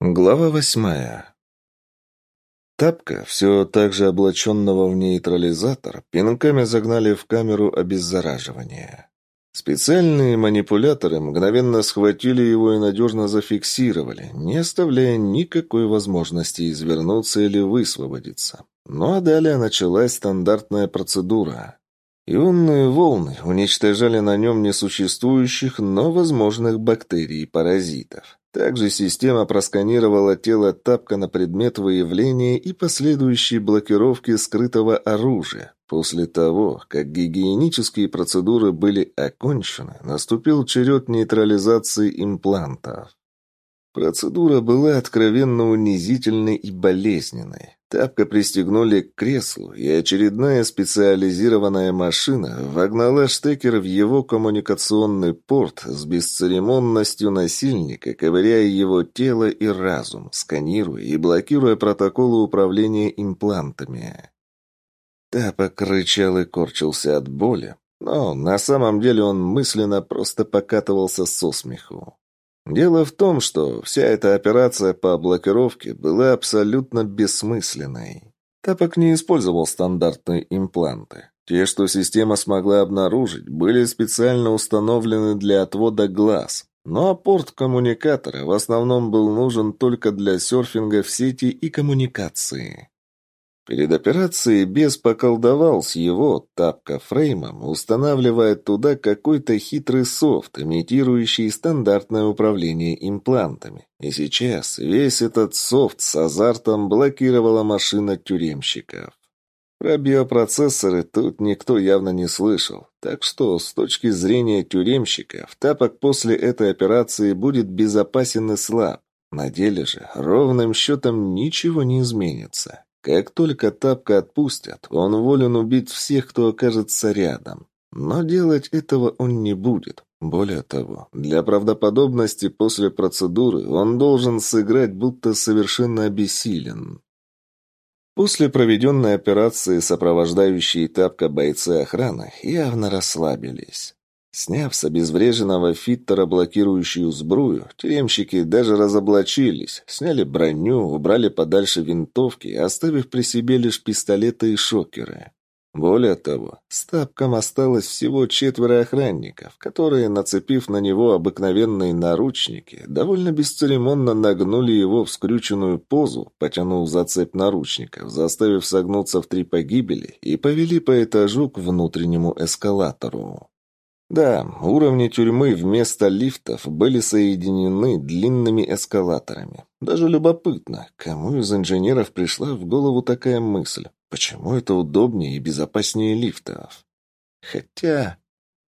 Глава восьмая. Тапка, все так же облаченного в нейтрализатор, пинками загнали в камеру обеззараживания. Специальные манипуляторы мгновенно схватили его и надежно зафиксировали, не оставляя никакой возможности извернуться или высвободиться. Ну а далее началась стандартная процедура. Ионные волны уничтожали на нем несуществующих, но возможных бактерий и паразитов. Также система просканировала тело тапка на предмет выявления и последующей блокировки скрытого оружия. После того, как гигиенические процедуры были окончены, наступил черед нейтрализации имплантов. Процедура была откровенно унизительной и болезненной. Тапка пристегнули к креслу, и очередная специализированная машина вогнала штекер в его коммуникационный порт с бесцеремонностью насильника, ковыряя его тело и разум, сканируя и блокируя протоколы управления имплантами. Тапок рычал и корчился от боли, но на самом деле он мысленно просто покатывался со смеху. Дело в том, что вся эта операция по блокировке была абсолютно бессмысленной. Тапок не использовал стандартные импланты. Те, что система смогла обнаружить, были специально установлены для отвода глаз. А порт коммуникатора в основном был нужен только для серфинга в сети и коммуникации. Перед операцией бес поколдовал с его тапка-фреймом, устанавливая туда какой-то хитрый софт, имитирующий стандартное управление имплантами. И сейчас весь этот софт с азартом блокировала машина тюремщиков. Про биопроцессоры тут никто явно не слышал, так что с точки зрения тюремщиков тапок после этой операции будет безопасен и слаб. На деле же ровным счетом ничего не изменится. Как только тапка отпустят, он волен убить всех, кто окажется рядом. Но делать этого он не будет. Более того, для правдоподобности после процедуры он должен сыграть, будто совершенно обессилен. После проведенной операции сопровождающие тапка бойцы охраны явно расслабились. Сняв с обезвреженного фиттера блокирующую сбрую, тюремщики даже разоблачились, сняли броню, убрали подальше винтовки, оставив при себе лишь пистолеты и шокеры. Более того, с тапком осталось всего четверо охранников, которые, нацепив на него обыкновенные наручники, довольно бесцеремонно нагнули его в скрюченную позу, потянув за цепь наручников, заставив согнуться в три погибели и повели по этажу к внутреннему эскалатору. Да, уровни тюрьмы вместо лифтов были соединены длинными эскалаторами. Даже любопытно, кому из инженеров пришла в голову такая мысль? Почему это удобнее и безопаснее лифтов? Хотя...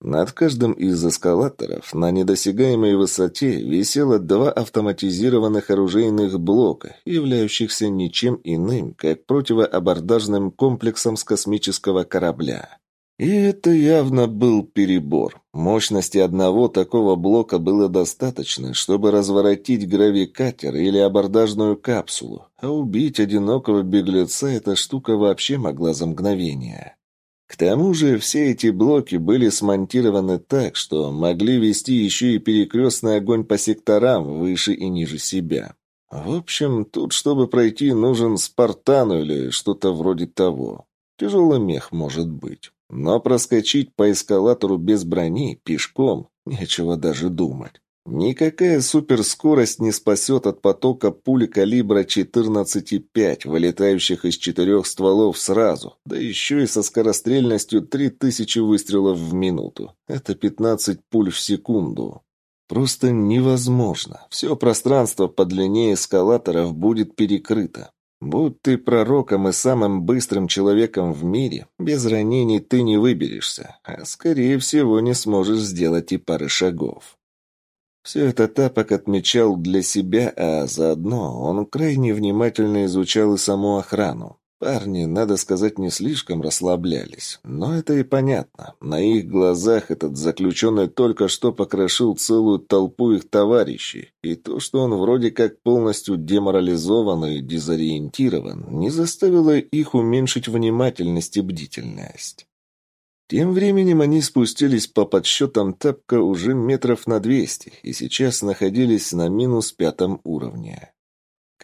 Над каждым из эскалаторов на недосягаемой высоте висело два автоматизированных оружейных блока, являющихся ничем иным, как противоабордажным комплексом с космического корабля. И это явно был перебор. Мощности одного такого блока было достаточно, чтобы разворотить гравикатер или абордажную капсулу, а убить одинокого беглеца эта штука вообще могла за мгновение. К тому же все эти блоки были смонтированы так, что могли вести еще и перекрестный огонь по секторам выше и ниже себя. В общем, тут, чтобы пройти, нужен спартану или что-то вроде того. Тяжелый мех может быть. Но проскочить по эскалатору без брони, пешком, нечего даже думать. Никакая суперскорость не спасет от потока пули калибра 14,5, вылетающих из четырех стволов сразу, да еще и со скорострельностью 3000 выстрелов в минуту. Это 15 пуль в секунду. Просто невозможно. Все пространство по длине эскалаторов будет перекрыто. Будь ты пророком и самым быстрым человеком в мире, без ранений ты не выберешься, а скорее всего не сможешь сделать и пары шагов. Все это Тапок отмечал для себя, а заодно он крайне внимательно изучал и саму охрану. Парни, надо сказать, не слишком расслаблялись. Но это и понятно. На их глазах этот заключенный только что покрошил целую толпу их товарищей. И то, что он вроде как полностью деморализован и дезориентирован, не заставило их уменьшить внимательность и бдительность. Тем временем они спустились по подсчетам Тапка уже метров на двести и сейчас находились на минус пятом уровне.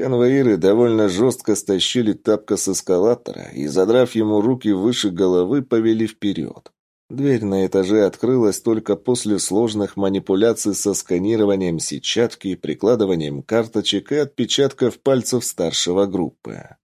Конвоиры довольно жестко стащили тапка с эскалатора и, задрав ему руки выше головы, повели вперед. Дверь на этаже открылась только после сложных манипуляций со сканированием сетчатки, прикладыванием карточек и отпечатков пальцев старшего группы.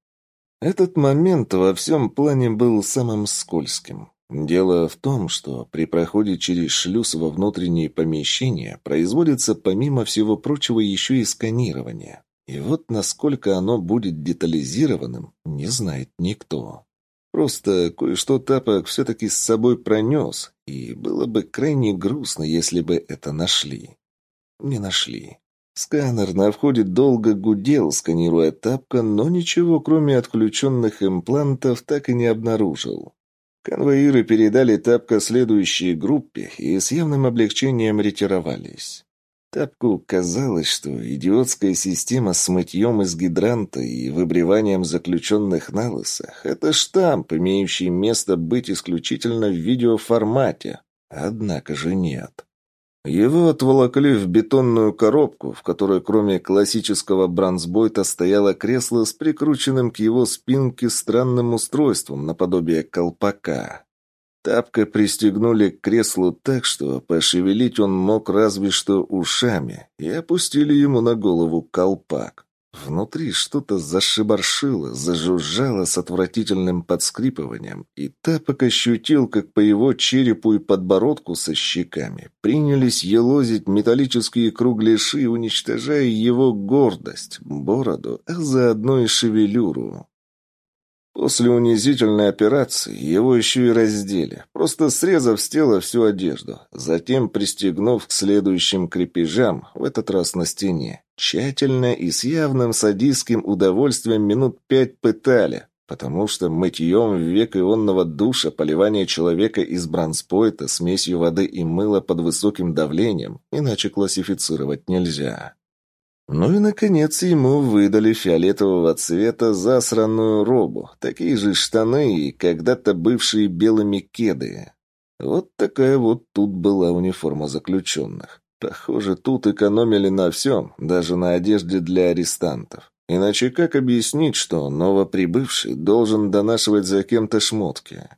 Этот момент во всем плане был самым скользким. Дело в том, что при проходе через шлюз во внутренние помещения производится помимо всего прочего еще и сканирование. И вот насколько оно будет детализированным, не знает никто. Просто кое-что Тапок все-таки с собой пронес, и было бы крайне грустно, если бы это нашли. Не нашли. Сканер на входе долго гудел, сканируя Тапка, но ничего, кроме отключенных имплантов, так и не обнаружил. Конвоиры передали Тапка следующей группе и с явным облегчением ретировались. Тапку казалось, что идиотская система с мытьем из гидранта и выбриванием заключенных на лысах – это штамп, имеющий место быть исключительно в видеоформате. Однако же нет. Его отволокли в бетонную коробку, в которой кроме классического бронзбойта стояло кресло с прикрученным к его спинке странным устройством наподобие колпака. Тапка пристегнули к креслу так, что пошевелить он мог разве что ушами, и опустили ему на голову колпак. Внутри что-то зашибаршило, зажужжало с отвратительным подскрипыванием, и Тапок ощутил, как по его черепу и подбородку со щеками принялись елозить металлические кругляши, уничтожая его гордость, бороду, а заодно и шевелюру. После унизительной операции его еще и раздели, просто срезав с тела всю одежду, затем пристегнув к следующим крепежам, в этот раз на стене. Тщательно и с явным садистским удовольствием минут пять пытали, потому что мытьем век ионного душа поливание человека из бронспойта смесью воды и мыла под высоким давлением иначе классифицировать нельзя. Ну и, наконец, ему выдали фиолетового цвета засранную робу, такие же штаны и когда-то бывшие белыми кеды. Вот такая вот тут была униформа заключенных. Похоже, тут экономили на всем, даже на одежде для арестантов. Иначе как объяснить, что новоприбывший должен донашивать за кем-то шмотки?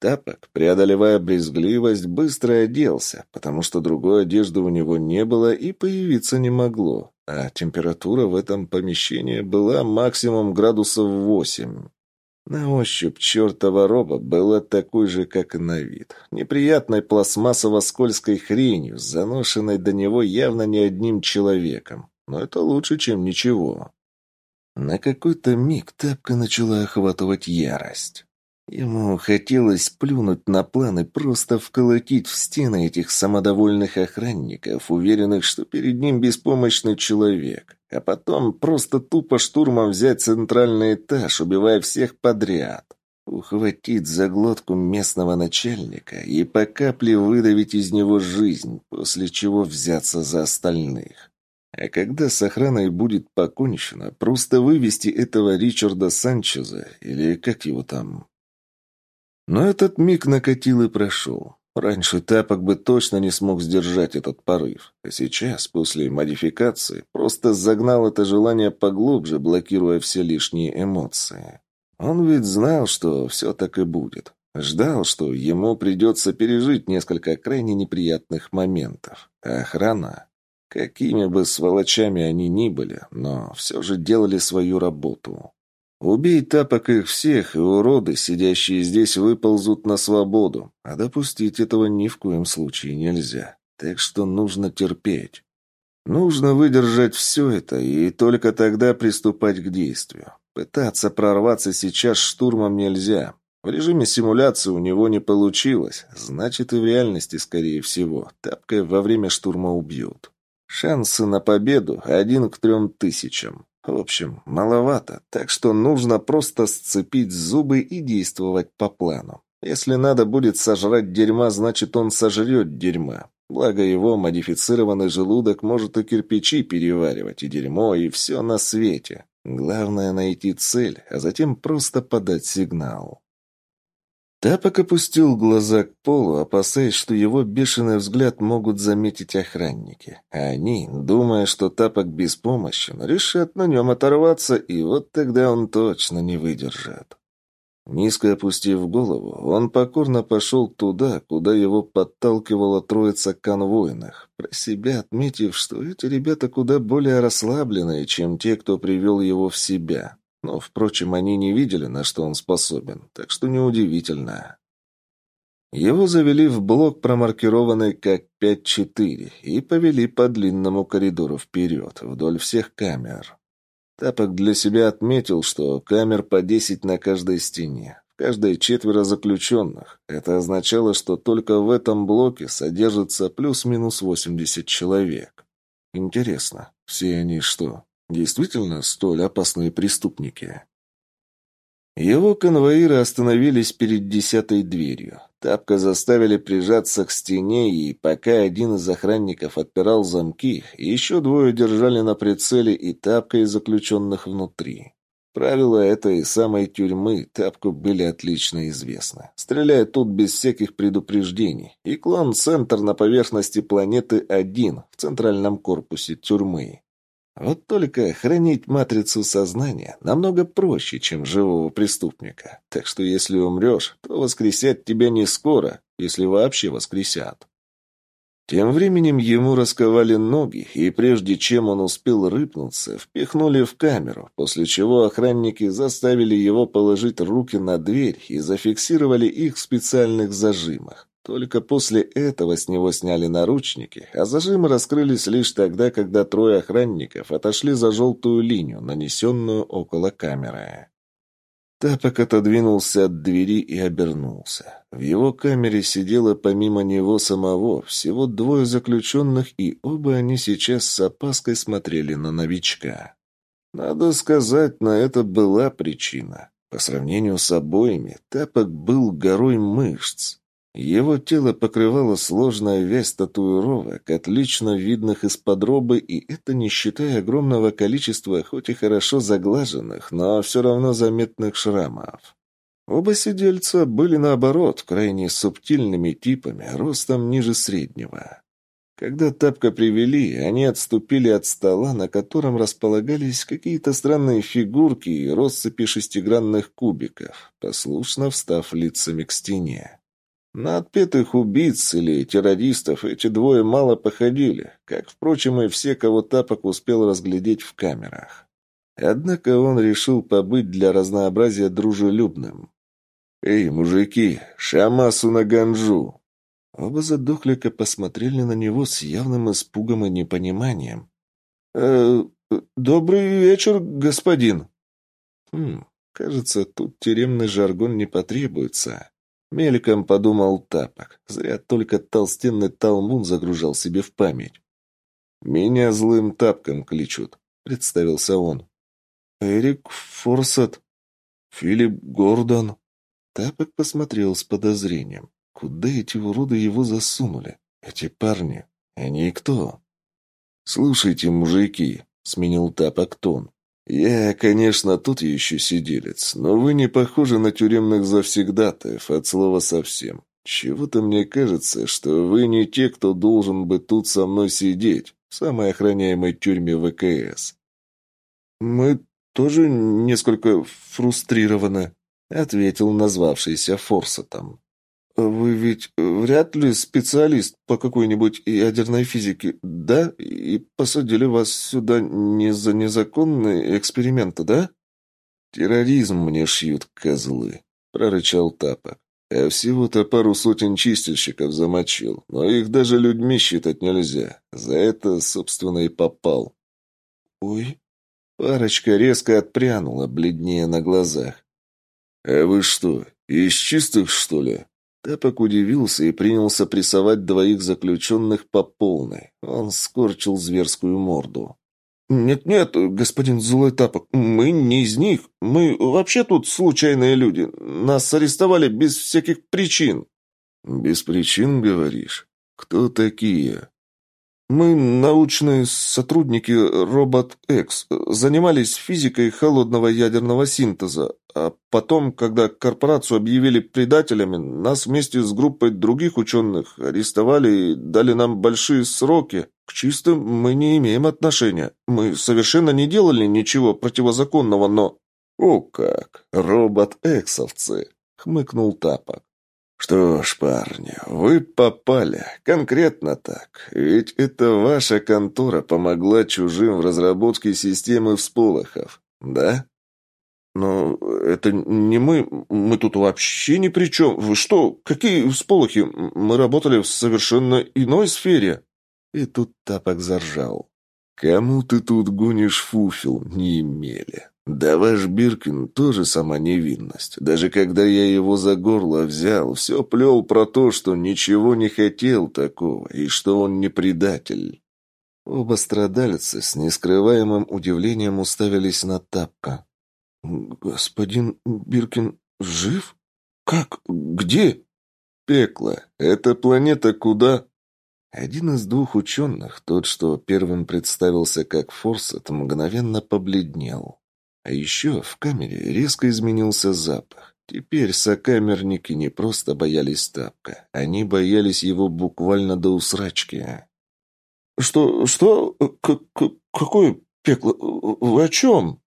Тапок, преодолевая брезгливость, быстро оделся, потому что другой одежды у него не было и появиться не могло, а температура в этом помещении была максимум градусов восемь. На ощупь чертова роба была такой же, как и на вид. Неприятной пластмассово-скользкой хренью, заношенной до него явно не одним человеком. Но это лучше, чем ничего. На какой-то миг Тапка начала охватывать ярость. Ему хотелось плюнуть на план и просто вколотить в стены этих самодовольных охранников, уверенных, что перед ним беспомощный человек, а потом просто тупо штурмом взять центральный этаж, убивая всех подряд. Ухватить за глотку местного начальника и по капле выдавить из него жизнь, после чего взяться за остальных. А когда с охраной будет покончено, просто вывести этого Ричарда Санчеза, или как его там, но этот миг накатил и прошел. Раньше Тапок бы точно не смог сдержать этот порыв. А сейчас, после модификации, просто загнал это желание поглубже, блокируя все лишние эмоции. Он ведь знал, что все так и будет. Ждал, что ему придется пережить несколько крайне неприятных моментов. А охрана... Какими бы сволочами они ни были, но все же делали свою работу. Убей тапок их всех, и уроды, сидящие здесь, выползут на свободу. А допустить этого ни в коем случае нельзя. Так что нужно терпеть. Нужно выдержать все это, и только тогда приступать к действию. Пытаться прорваться сейчас штурмом нельзя. В режиме симуляции у него не получилось. Значит, и в реальности, скорее всего, тапкой во время штурма убьют. Шансы на победу один к трем тысячам. В общем, маловато, так что нужно просто сцепить зубы и действовать по плану. Если надо будет сожрать дерьма, значит он сожрет дерьма. Благо его модифицированный желудок может и кирпичи переваривать, и дерьмо, и все на свете. Главное найти цель, а затем просто подать сигнал. Тапок опустил глаза к полу, опасаясь, что его бешеный взгляд могут заметить охранники. А они, думая, что Тапок беспомощен, решат на нем оторваться, и вот тогда он точно не выдержит. Низко опустив голову, он покорно пошел туда, куда его подталкивала троица конвойных, про себя отметив, что эти ребята куда более расслабленные, чем те, кто привел его в себя. Но, впрочем, они не видели, на что он способен, так что неудивительно. Его завели в блок, промаркированный как 5-4, и повели по длинному коридору вперед, вдоль всех камер. Тапок для себя отметил, что камер по 10 на каждой стене, в каждой четверо заключенных. Это означало, что только в этом блоке содержится плюс-минус 80 человек. Интересно, все они что, Действительно столь опасные преступники. Его конвоиры остановились перед десятой дверью. Тапка заставили прижаться к стене, и пока один из охранников отпирал замки, еще двое держали на прицеле и Тапка из заключенных внутри. Правила этой самой тюрьмы Тапку были отлично известны. Стреляют тут без всяких предупреждений. И клон-центр на поверхности планеты один, в центральном корпусе тюрьмы. Вот только хранить матрицу сознания намного проще, чем живого преступника. Так что если умрешь, то воскресят тебя не скоро, если вообще воскресят. Тем временем ему расковали ноги, и прежде чем он успел рыпнуться, впихнули в камеру, после чего охранники заставили его положить руки на дверь и зафиксировали их в специальных зажимах. Только после этого с него сняли наручники, а зажимы раскрылись лишь тогда, когда трое охранников отошли за желтую линию, нанесенную около камеры. Тапок отодвинулся от двери и обернулся. В его камере сидело помимо него самого всего двое заключенных, и оба они сейчас с опаской смотрели на новичка. Надо сказать, на это была причина. По сравнению с обоими, Тапок был горой мышц. Его тело покрывало сложная вязь татуировок, отлично видных из-под робы, и это не считая огромного количества, хоть и хорошо заглаженных, но все равно заметных шрамов. Оба сидельца были, наоборот, крайне субтильными типами, ростом ниже среднего. Когда тапка привели, они отступили от стола, на котором располагались какие-то странные фигурки и россыпи шестигранных кубиков, послушно встав лицами к стене. На отпетых убийц или террористов эти двое мало походили, как, впрочем, и все, кого Тапок успел разглядеть в камерах. Однако он решил побыть для разнообразия дружелюбным. «Эй, мужики, шамасу на ганжу!» Оба задохлика посмотрели на него с явным испугом и непониманием. «Э, «Добрый вечер, господин!» «Хм, кажется, тут тюремный жаргон не потребуется. Мельком подумал Тапок. Зря только толстенный Талмун загружал себе в память. «Меня злым тапком кличут», — представился он. «Эрик Форсет, Филипп Гордон». Тапок посмотрел с подозрением. Куда эти уроды его засунули? Эти парни. Они кто? «Слушайте, мужики», — сменил Тапок тон. «Я, конечно, тут еще сиделец, но вы не похожи на тюремных завсегдатаев, от слова совсем. Чего-то мне кажется, что вы не те, кто должен бы тут со мной сидеть, в самой охраняемой тюрьме ВКС». «Мы тоже несколько фрустрированы», — ответил назвавшийся Форсетом. «Вы ведь вряд ли специалист по какой-нибудь ядерной физике, да? И посадили вас сюда не за незаконные эксперименты, да?» «Терроризм мне шьют козлы», — прорычал Тапок. «Я всего-то пару сотен чистильщиков замочил, но их даже людьми считать нельзя. За это, собственно, и попал». «Ой». Парочка резко отпрянула, бледнее на глазах. «А вы что, из чистых, что ли?» Тапок удивился и принялся прессовать двоих заключенных по полной. Он скорчил зверскую морду. «Нет-нет, господин Злой Тапок, мы не из них. Мы вообще тут случайные люди. Нас арестовали без всяких причин». «Без причин, говоришь? Кто такие?» Мы, научные сотрудники Робот-Экс, занимались физикой холодного ядерного синтеза, а потом, когда корпорацию объявили предателями, нас вместе с группой других ученых арестовали и дали нам большие сроки. К чистым мы не имеем отношения. Мы совершенно не делали ничего противозаконного, но...» «О как! Робот-Эксовцы!» — хмыкнул Тапок. «Что ж, парни, вы попали. Конкретно так. Ведь это ваша контора помогла чужим в разработке системы всполохов, да?» «Но это не мы. Мы тут вообще ни при чем. Вы что? Какие всполохи? Мы работали в совершенно иной сфере». И тут Тапок заржал. «Кому ты тут гонишь фуфел, не имели?» Да ваш Биркин тоже сама невинность. Даже когда я его за горло взял, все плел про то, что ничего не хотел такого и что он не предатель. Оба страдальца с нескрываемым удивлением уставились на Тапка. «Господин Биркин жив? Как? Где?» «Пекло. Это планета куда?» Один из двух ученых, тот, что первым представился как Форсет, мгновенно побледнел. А еще в камере резко изменился запах. Теперь сокамерники не просто боялись тапка, они боялись его буквально до усрачки. «Что? Что? К -к Какое пекло? Вы о чем?»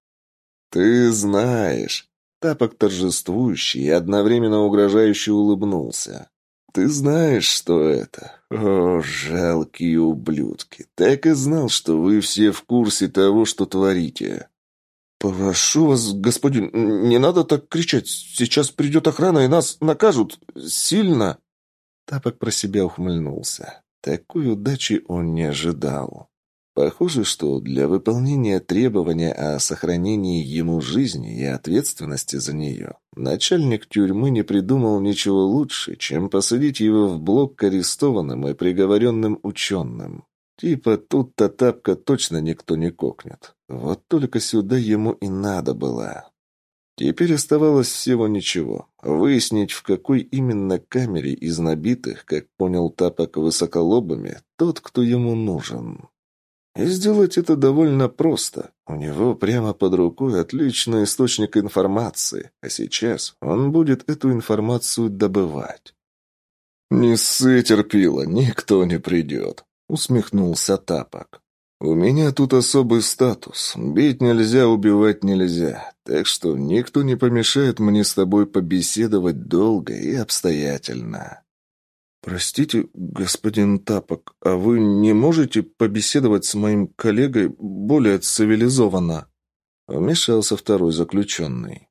«Ты знаешь». Тапок торжествующий и одновременно угрожающе улыбнулся. «Ты знаешь, что это? О, жалкие ублюдки! Так и знал, что вы все в курсе того, что творите. «Прошу вас, господин, не надо так кричать. Сейчас придет охрана, и нас накажут. Сильно!» Тапок про себя ухмыльнулся. Такой удачи он не ожидал. Похоже, что для выполнения требования о сохранении ему жизни и ответственности за нее начальник тюрьмы не придумал ничего лучше, чем посадить его в блок к арестованным и приговоренным ученым. Типа тут-то тапка точно никто не кокнет. Вот только сюда ему и надо было. Теперь оставалось всего ничего. Выяснить, в какой именно камере из набитых, как понял Тапок высоколобами, тот, кто ему нужен. И сделать это довольно просто. У него прямо под рукой отличный источник информации, а сейчас он будет эту информацию добывать. «Не ссы терпила, никто не придет», усмехнулся Тапок. «У меня тут особый статус. Бить нельзя, убивать нельзя. Так что никто не помешает мне с тобой побеседовать долго и обстоятельно». «Простите, господин Тапок, а вы не можете побеседовать с моим коллегой более цивилизованно?» Вмешался второй заключенный.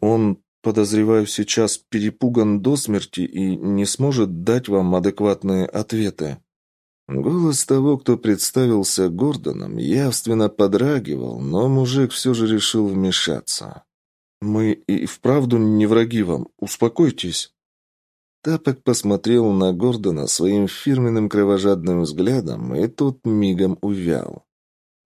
«Он, подозреваю, сейчас перепуган до смерти и не сможет дать вам адекватные ответы». Голос того, кто представился Гордоном, явственно подрагивал, но мужик все же решил вмешаться. «Мы и вправду не враги вам. Успокойтесь». Тапок посмотрел на Гордона своим фирменным кровожадным взглядом, и тот мигом увял.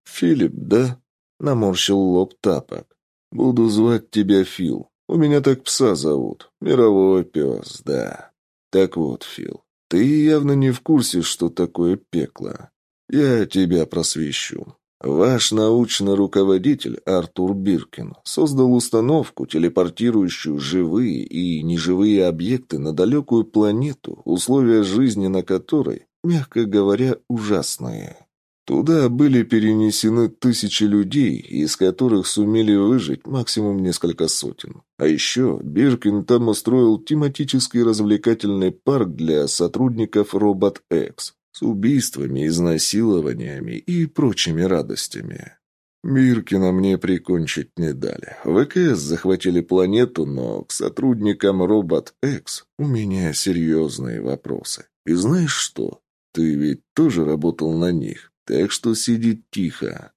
«Филипп, да?» — наморщил лоб Тапок. «Буду звать тебя Фил. У меня так пса зовут. Мировой пес, да. Так вот, Фил, ты явно не в курсе, что такое пекло. Я тебя просвещу. Ваш научный руководитель Артур Биркин создал установку, телепортирующую живые и неживые объекты на далекую планету, условия жизни на которой, мягко говоря, ужасные. Туда были перенесены тысячи людей, из которых сумели выжить максимум несколько сотен. А еще Биркин там устроил тематический развлекательный парк для сотрудников Робот-Экс с убийствами, изнасилованиями и прочими радостями. Биркина мне прикончить не дали. ВКС захватили планету, но к сотрудникам Робот-Экс у меня серьезные вопросы. И знаешь что? Ты ведь тоже работал на них. Так что сиди тихо.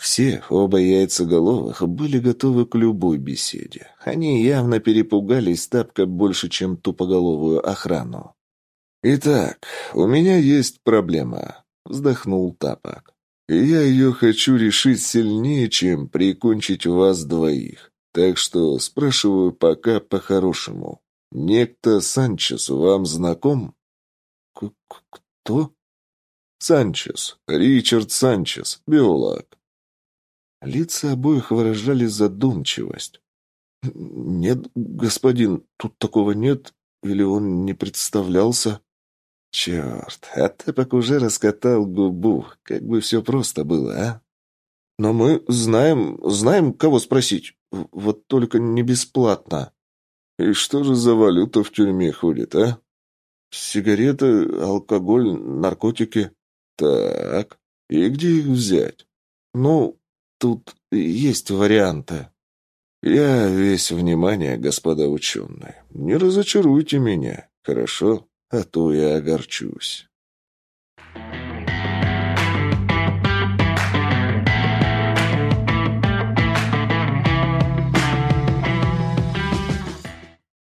Все, оба яйцеголовых, были готовы к любой беседе. Они явно перепугались тапка больше, чем тупоголовую охрану. «Итак, у меня есть проблема», — вздохнул Тапок. «И я ее хочу решить сильнее, чем прикончить вас двоих. Так что спрашиваю пока по-хорошему. Некто Санчес вам знаком?» «Кто?» Санчес. Ричард Санчес. Биолог. Лица обоих выражали задумчивость. «Нет, господин, тут такого нет. Или он не представлялся?» «Черт, а ты пока уже раскатал губу. Как бы все просто было, а?» «Но мы знаем, знаем, кого спросить. Вот только не бесплатно». «И что же за валюта в тюрьме ходит, а?» «Сигареты, алкоголь, наркотики». «Так, и где их взять?» «Ну, тут есть варианты». «Я весь внимание, господа ученые. Не разочаруйте меня, хорошо? А то я огорчусь».